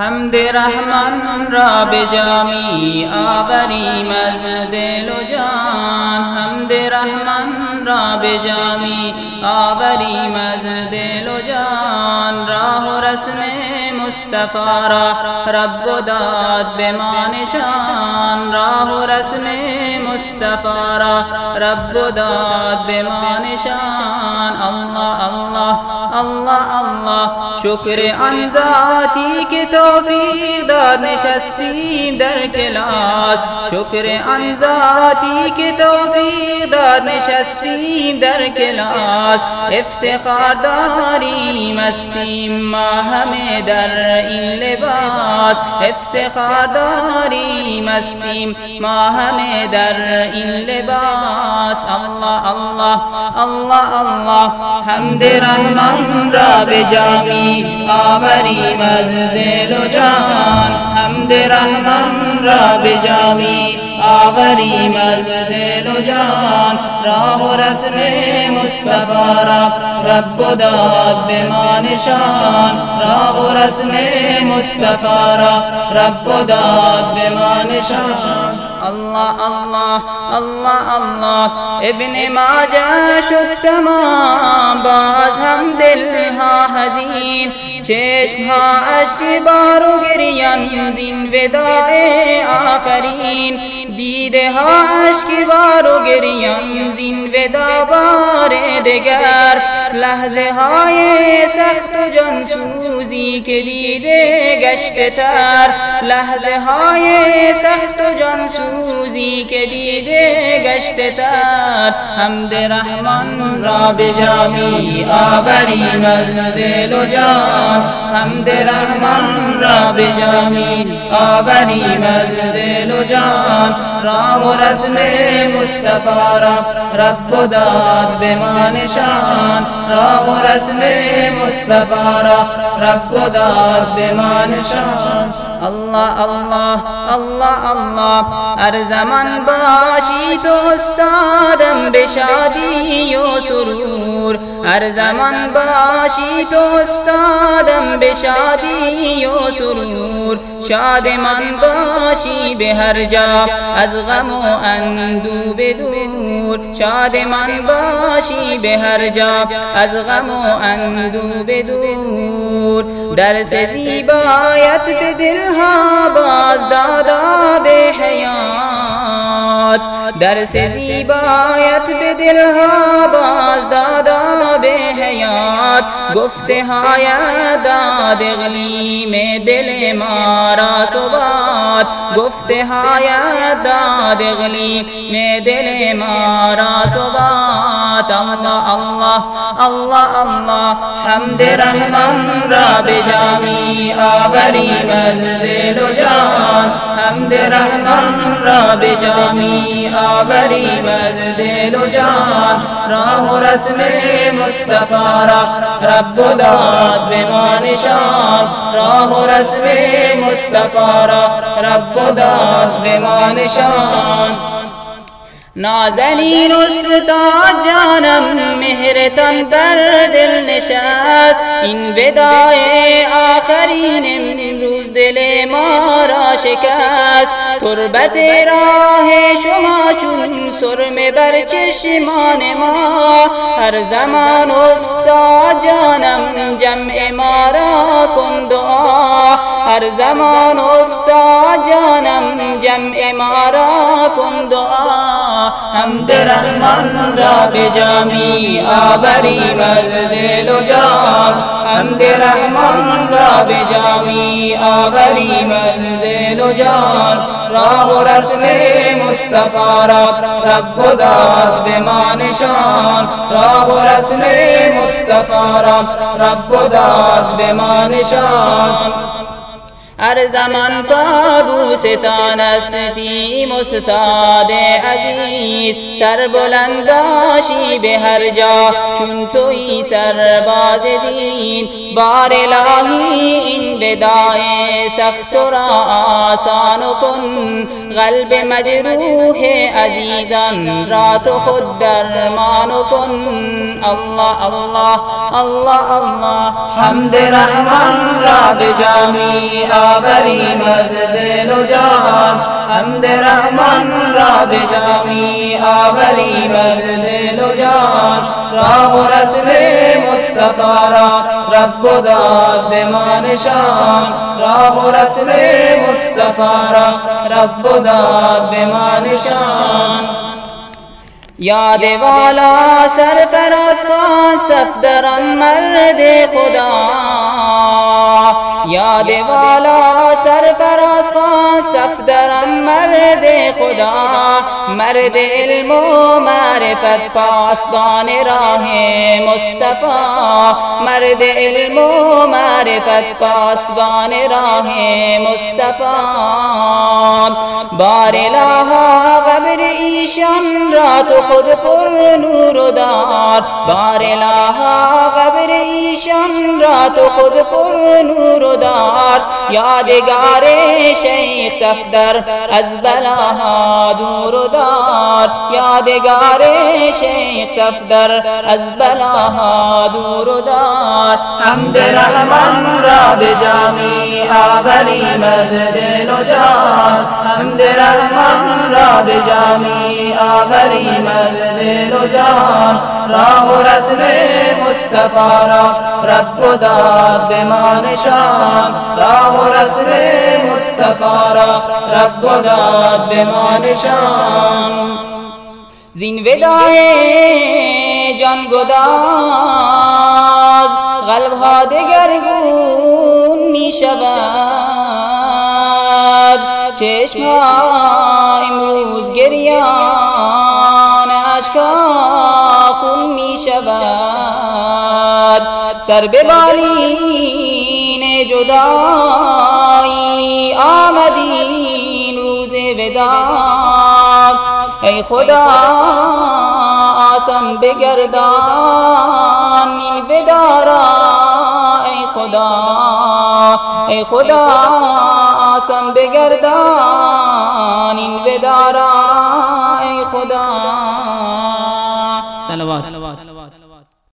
حمد رحمان را به جامی آوریم از دل و جان. حمد رحمان را به جامی آوریم از دل و جان. راه و رسم مصطفی را رب داد به ما نشان. راه و رسم مصطفی را رب داد به ما نشان. الله شکر آن ذاتی که توفیق داد نشستیم در کلاس. شکر آن ذاتی که توفیق داد نشستیم در کلاس. افتخار داریم استیم ما همه در این لباس افتخار داریم استیم ما همه در این لباس. الله الله الله الله. حمد رحمان را به جامی آوریم از دل و جان. حمد رحمان را به جامی آوریم از دل جان راه و رسم مصطفی را، رب داد به ما نشان راه و رسم مصطفی را، رب داد به ما نشان. الله الله الله الله ابن ماجه شد تمام، باز هم دلها ہاں هزین چشم ہاں ها اشک بار و گریان زین وداع آخرین. دیدے ہاش کی بارو گریم زین و دابا بار دگر لحظه های سخت و جانسوزی که دیده گشته تر لحظه های سخت و جانسوزی که دیده گشته تر حمد رحمان را به جامی آوریم از دل و جان حمد رحمان را به جامی آوریم از دل و جان رام و رسم مصطفی را رب داد به ما نشان رام و رسم مصطفی را رب داد به ما نشان الله الله الله الله هر زمان باشی تو استادم به شادی و سرور. هر زمان باشی تو استادم به شادی و سرور شاد من باشی به هر جا از غم و اندو بدور شاد من باشی به هر جا از غم و اندو بدور درس زیبایت به دلها باز درس زیبایت بے دل ہا باز دادا بے حیات، گفت ہایا داد غلی میں دل مارا سبات گفت ہایا داد غلی میں دل مارا سبات اللہ اللہ اللہ اللہ، حمد رحمان راب جامی آبری مزدل و جان، حمد رحمان راب جامی آبری مزدل و جان، راہ رسم مصطفیٰ رب داد بما شان راہ رسم مصطفیٰ رب داد بما شان نازنین استاد جانم مهرتان در دل نشست. این ودای آخرین امروز دل ما را شکست. تربت راه شما چون سرم بر چشمان ما. هر زمان استاد جانم جمع ما را کن دعا. هر زمان استاد جانم جمع ما را کن دعا. حمد رحمان را به جامی آوریم از دل و جان حمد رحمان را به جامی آوریم از دل و جان راه و رسم مصطفی را رب داد به ما نشان. راه و رسم مصطفی را رب داد به ما نشان. هر زمان ستان استیم استاد عزیز سر بلند باشی به هر جا چون توی سرباز دین بار الهی این بدای سخت را آسان کن قلب مجروح عزیزان را تو خود درمان کن. الله الله الله الله. حمد رحمان را به جامی آوریم از و جان حمد رحمان را به جامی آوریم از و جان راه و مصطفى رب داد شان راہ رسم مصطفى رب داد شان یاد والا سر پر آسمان صف درم مرد خدا. یاد والا سرفراز کن صفدران مرد خدا. مرد علم و معرفت پاسبان راه مصطفی. مرد علم و معرفت پاسبان راه مصطفی. بار الها قبر ایشان را تو خود پر نور و دار. بار الها قبر ایشان را تو خود پر نور و دار. یادگار شیخ صفدر از بلاها دور و دار. یادگار شیخ صفدر از بلاها دور و دار. حمد رحمان را به جامی دل و جان حمد رحمان را به جامی آوریم از دل و جان راه و رسم مصطفی را رب داد به ما نشان راه و رسم مصطفی را رب داد به ما نشان زین ودای جان گداز قلب ها دگرگون چشم امروز گریان اشکا خون می شود سر به بالین جدایی آمدین روز وداع ای خدا آسان بگردان این بدارا ای خدا ای خدا. آسان بگردان این ودارا ای خدا۔ صلوات۔